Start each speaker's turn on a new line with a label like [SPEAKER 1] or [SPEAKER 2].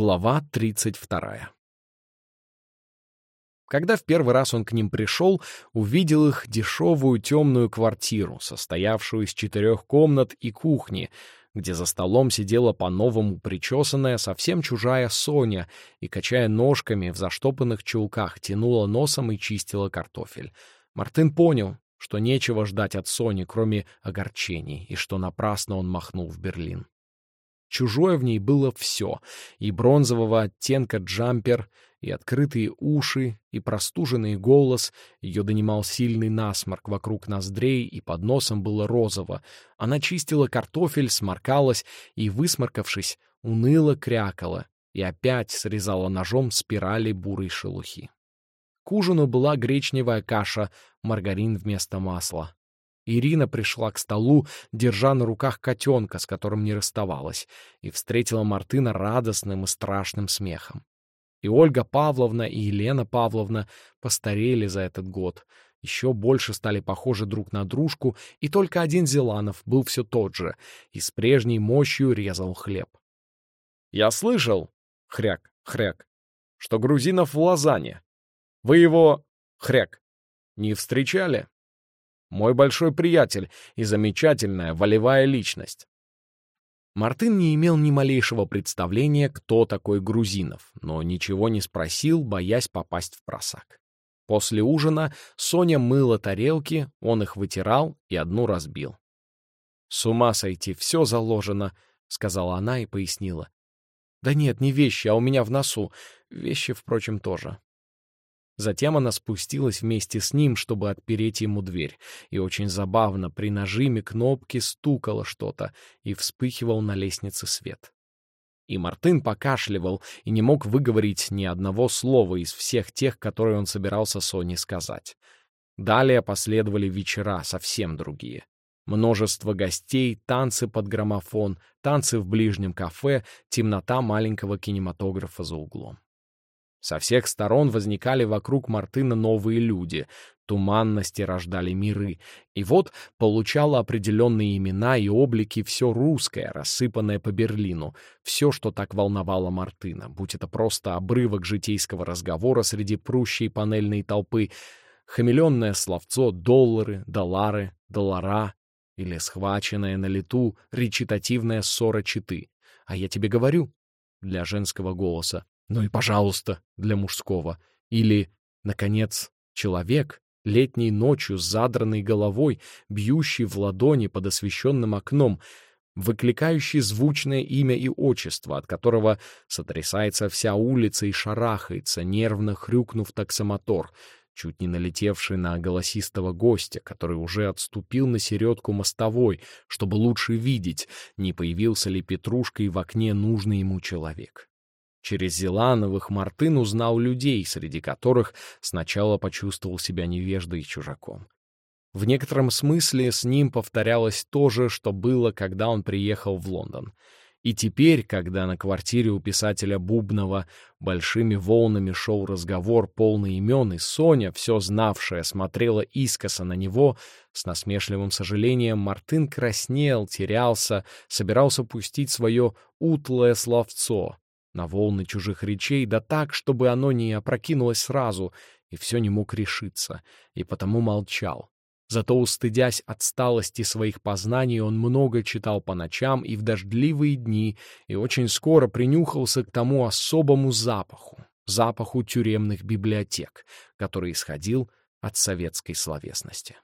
[SPEAKER 1] Глава 32. Когда в первый раз он к ним пришел, увидел их дешевую темную квартиру, состоявшую из четырех комнат и кухни, где за столом сидела по-новому причесанная, совсем чужая Соня и, качая ножками в заштопанных чулках, тянула носом и чистила картофель. Мартын понял, что нечего ждать от Сони, кроме огорчений, и что напрасно он махнул в Берлин. Чужое в ней было все — и бронзового оттенка джампер, и открытые уши, и простуженный голос, ее донимал сильный насморк вокруг ноздрей, и под носом было розово. Она чистила картофель, сморкалась и, высморкавшись, уныло крякала и опять срезала ножом спирали бурой шелухи. К ужину была гречневая каша, маргарин вместо масла. Ирина пришла к столу, держа на руках котенка, с которым не расставалась, и встретила Мартына радостным и страшным смехом. И Ольга Павловна, и Елена Павловна постарели за этот год, еще больше стали похожи друг на дружку, и только один Зеланов был все тот же и с прежней мощью резал хлеб. «Я слышал, — хряк, хряк, — что Грузинов в Лозанне. Вы его, хряк, не встречали?» Мой большой приятель и замечательная волевая личность. Мартын не имел ни малейшего представления, кто такой Грузинов, но ничего не спросил, боясь попасть в просак. После ужина Соня мыла тарелки, он их вытирал и одну разбил. «С ума сойти, все заложено», — сказала она и пояснила. «Да нет, не вещи, а у меня в носу. Вещи, впрочем, тоже». Затем она спустилась вместе с ним, чтобы отпереть ему дверь, и очень забавно при нажиме кнопки стукало что-то, и вспыхивал на лестнице свет. И Мартын покашливал и не мог выговорить ни одного слова из всех тех, которые он собирался Соне сказать. Далее последовали вечера, совсем другие. Множество гостей, танцы под граммофон, танцы в ближнем кафе, темнота маленького кинематографа за углом. Со всех сторон возникали вокруг Мартына новые люди, туманности рождали миры, и вот получало определенные имена и облики все русское, рассыпанное по Берлину, все, что так волновало Мартына, будь это просто обрывок житейского разговора среди прущей панельной толпы, хамелеонное словцо «доллары», «доллары», «доллара» или схваченное на лету речитативная ссора читы. А я тебе говорю, для женского голоса, ну и пожалуйста, для мужского. Или, наконец, человек, летней ночью с задранной головой, бьющий в ладони под освещенным окном, выкликающий звучное имя и отчество, от которого сотрясается вся улица и шарахается, нервно хрюкнув таксомотор, чуть не налетевший на голосистого гостя, который уже отступил на середку мостовой, чтобы лучше видеть, не появился ли петрушкой в окне нужный ему человек. Через Зелановых Мартын узнал людей, среди которых сначала почувствовал себя невеждой и чужаком. В некотором смысле с ним повторялось то же, что было, когда он приехал в Лондон. И теперь, когда на квартире у писателя Бубнова большими волнами шел разговор полный имен, и Соня, все знавшая, смотрела искоса на него, с насмешливым сожалением Мартын краснел, терялся, собирался пустить свое утлое словцо, на волны чужих речей, да так, чтобы оно не опрокинулось сразу, и все не мог решиться, и потому молчал. Зато, устыдясь отсталости своих познаний, он много читал по ночам и в дождливые дни, и очень скоро принюхался к тому особому запаху, запаху тюремных библиотек, который исходил от советской словесности.